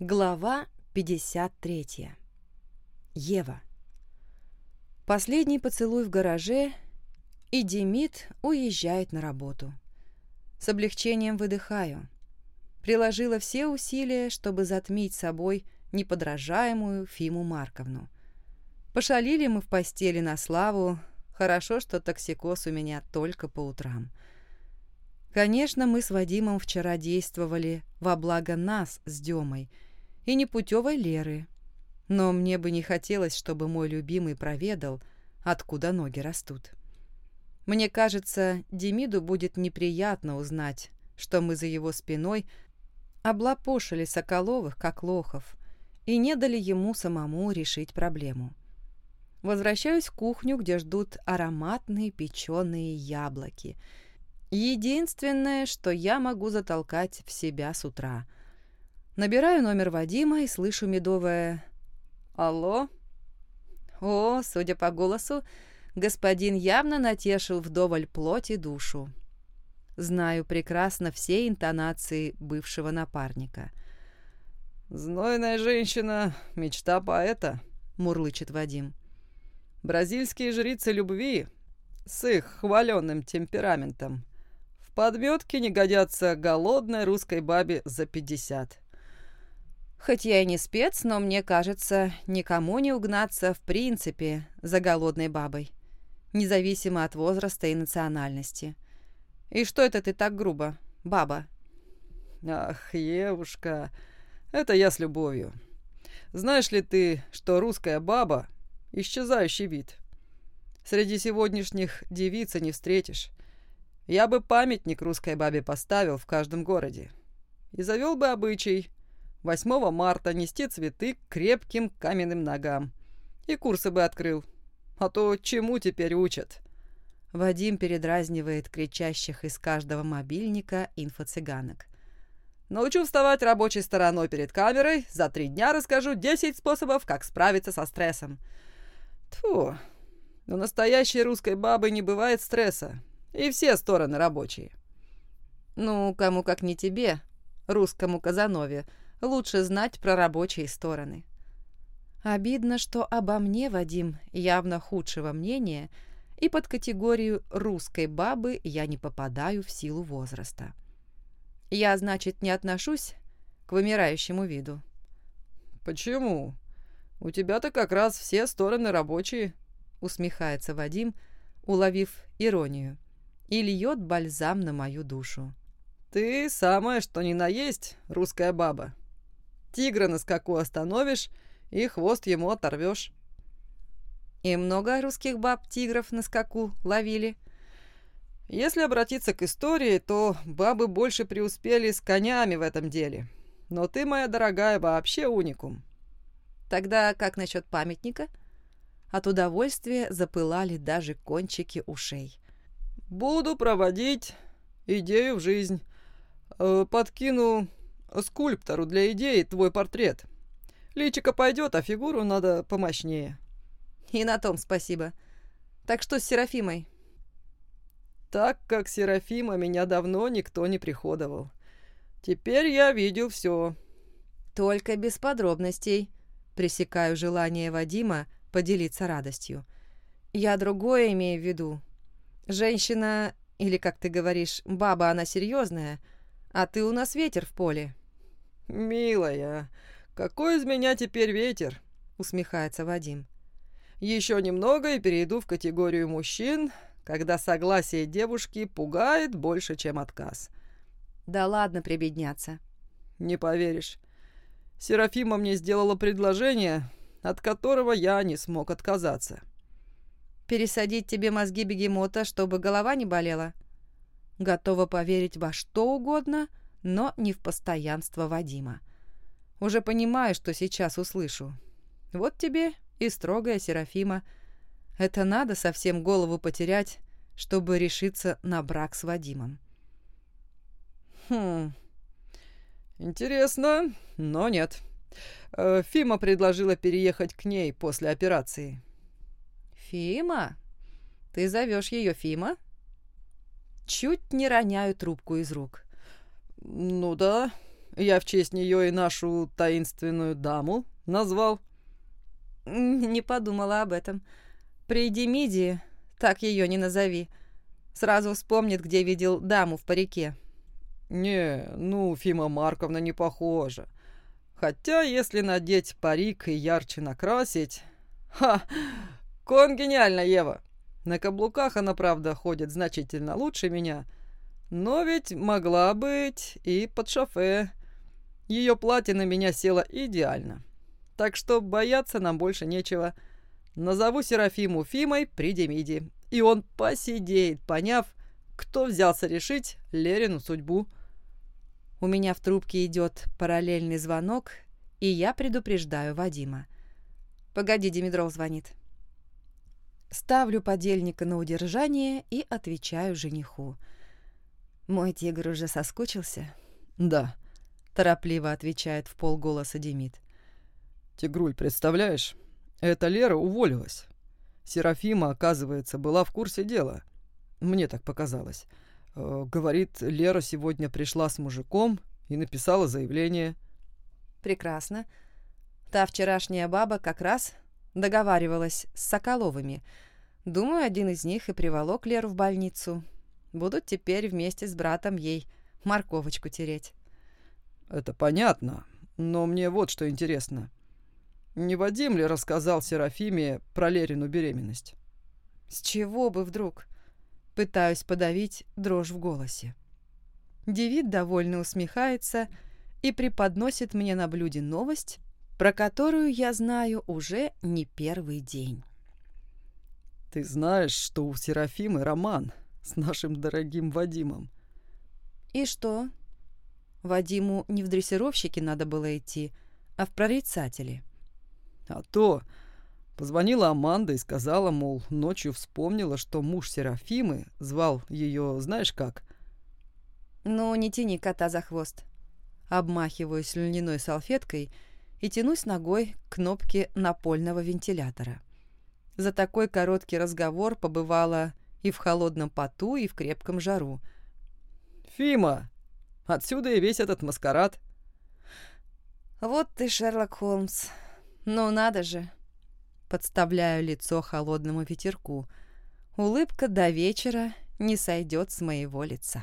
Глава 53. Ева. Последний поцелуй в гараже, и Демид уезжает на работу. С облегчением выдыхаю. Приложила все усилия, чтобы затмить собой неподражаемую Фиму Марковну. Пошалили мы в постели на славу, хорошо, что токсикоз у меня только по утрам. Конечно, мы с Вадимом вчера действовали во благо нас с Демой – и непутевой Леры. Но мне бы не хотелось, чтобы мой любимый проведал, откуда ноги растут. Мне кажется, Демиду будет неприятно узнать, что мы за его спиной облапошили Соколовых, как лохов, и не дали ему самому решить проблему. Возвращаюсь в кухню, где ждут ароматные печеные яблоки. Единственное, что я могу затолкать в себя с утра – Набираю номер Вадима и слышу медовое «Алло?» О, судя по голосу, господин явно натешил вдоволь плоть и душу. Знаю прекрасно все интонации бывшего напарника. «Знойная женщина — мечта поэта», — мурлычет Вадим. «Бразильские жрицы любви с их хваленным темпераментом в подметке не годятся голодной русской бабе за пятьдесят». Хоть я и не спец, но мне кажется, никому не угнаться в принципе за голодной бабой, независимо от возраста и национальности. И что это ты так грубо, баба? Ах, Евушка, это я с любовью. Знаешь ли ты, что русская баба — исчезающий вид? Среди сегодняшних девиц не встретишь. Я бы памятник русской бабе поставил в каждом городе. И завел бы обычай 8 марта нести цветы к крепким каменным ногам. И курсы бы открыл. А то чему теперь учат?» Вадим передразнивает кричащих из каждого мобильника инфо-цыганок. «Научу вставать рабочей стороной перед камерой. За три дня расскажу 10 способов, как справиться со стрессом». Тьфу, у настоящей русской бабы не бывает стресса. И все стороны рабочие. «Ну, кому как не тебе, русскому Казанове, лучше знать про рабочие стороны. Обидно, что обо мне Вадим явно худшего мнения, и под категорию русской бабы я не попадаю в силу возраста. Я, значит, не отношусь к вымирающему виду. «Почему? У тебя-то как раз все стороны рабочие», — усмехается Вадим, уловив иронию, и льет бальзам на мою душу. «Ты самое что ни на есть русская баба. Тигра на скаку остановишь и хвост ему оторвешь. И много русских баб тигров на скаку ловили. Если обратиться к истории, то бабы больше преуспели с конями в этом деле. Но ты, моя дорогая, вообще уникум. Тогда как насчет памятника? От удовольствия запылали даже кончики ушей. Буду проводить идею в жизнь. Э, подкину скульптору для идеи твой портрет. Личико пойдет, а фигуру надо помощнее. И на том спасибо. Так что с Серафимой? Так как Серафима меня давно никто не приходовал. Теперь я видел все. Только без подробностей. Пресекаю желание Вадима поделиться радостью. Я другое имею в виду. Женщина, или, как ты говоришь, баба, она серьезная, а ты у нас ветер в поле. «Милая, какой из меня теперь ветер?» — усмехается Вадим. «Еще немного и перейду в категорию мужчин, когда согласие девушки пугает больше, чем отказ». «Да ладно прибедняться». «Не поверишь. Серафима мне сделала предложение, от которого я не смог отказаться». «Пересадить тебе мозги бегемота, чтобы голова не болела?» Готова поверить во что угодно, но не в постоянство Вадима. Уже понимаю, что сейчас услышу. Вот тебе и строгая Серафима. Это надо совсем голову потерять, чтобы решиться на брак с Вадимом. Хм, интересно, но нет. Э, Фима предложила переехать к ней после операции. Фима? Ты зовешь ее Фима? Чуть не роняю трубку из рук. «Ну да, Я в честь нее и нашу таинственную даму назвал. Не подумала об этом. При Демиде, так ее не назови, сразу вспомнит, где видел даму в парике. Не, ну, Фима Марковна не похожа. Хотя, если надеть парик и ярче накрасить... Ха! Кон гениально, Ева! На каблуках она, правда, ходит значительно лучше меня, но ведь могла быть и под шофе. Ее платье на меня село идеально. Так что бояться нам больше нечего. Назову Серафиму Фимой при Демиде, и он посидеет, поняв, кто взялся решить Лерину судьбу. У меня в трубке идет параллельный звонок, и я предупреждаю Вадима. «Погоди, Димитров звонит». Ставлю подельника на удержание и отвечаю жениху. «Мой тигр уже соскучился?» «Да», — торопливо отвечает в полголоса Демид. «Тигруль, представляешь, эта Лера уволилась. Серафима, оказывается, была в курсе дела. Мне так показалось. Э, говорит, Лера сегодня пришла с мужиком и написала заявление. Прекрасно. Та вчерашняя баба как раз договаривалась с Соколовыми. Думаю, один из них и приволок Леру в больницу. Будут теперь вместе с братом ей морковочку тереть. Это понятно, но мне вот что интересно. Не Вадим ли рассказал Серафиме про Лерину беременность? С чего бы вдруг? Пытаюсь подавить дрожь в голосе. Девид довольно усмехается и преподносит мне на блюде новость, про которую я знаю уже не первый день. «Ты знаешь, что у Серафимы роман с нашим дорогим Вадимом?» «И что?» Вадиму не в дрессировщике надо было идти, а в прорицатели. А то позвонила Аманда и сказала, мол, ночью вспомнила, что муж Серафимы звал ее, знаешь как? Ну, не тяни кота за хвост. Обмахиваюсь льняной салфеткой и тянусь ногой к кнопке напольного вентилятора. За такой короткий разговор побывала и в холодном поту, и в крепком жару. «Фима! Отсюда и весь этот маскарад!» «Вот ты, Шерлок Холмс!» Ну надо же. Подставляю лицо холодному ветерку. Улыбка до вечера не сойдет с моего лица.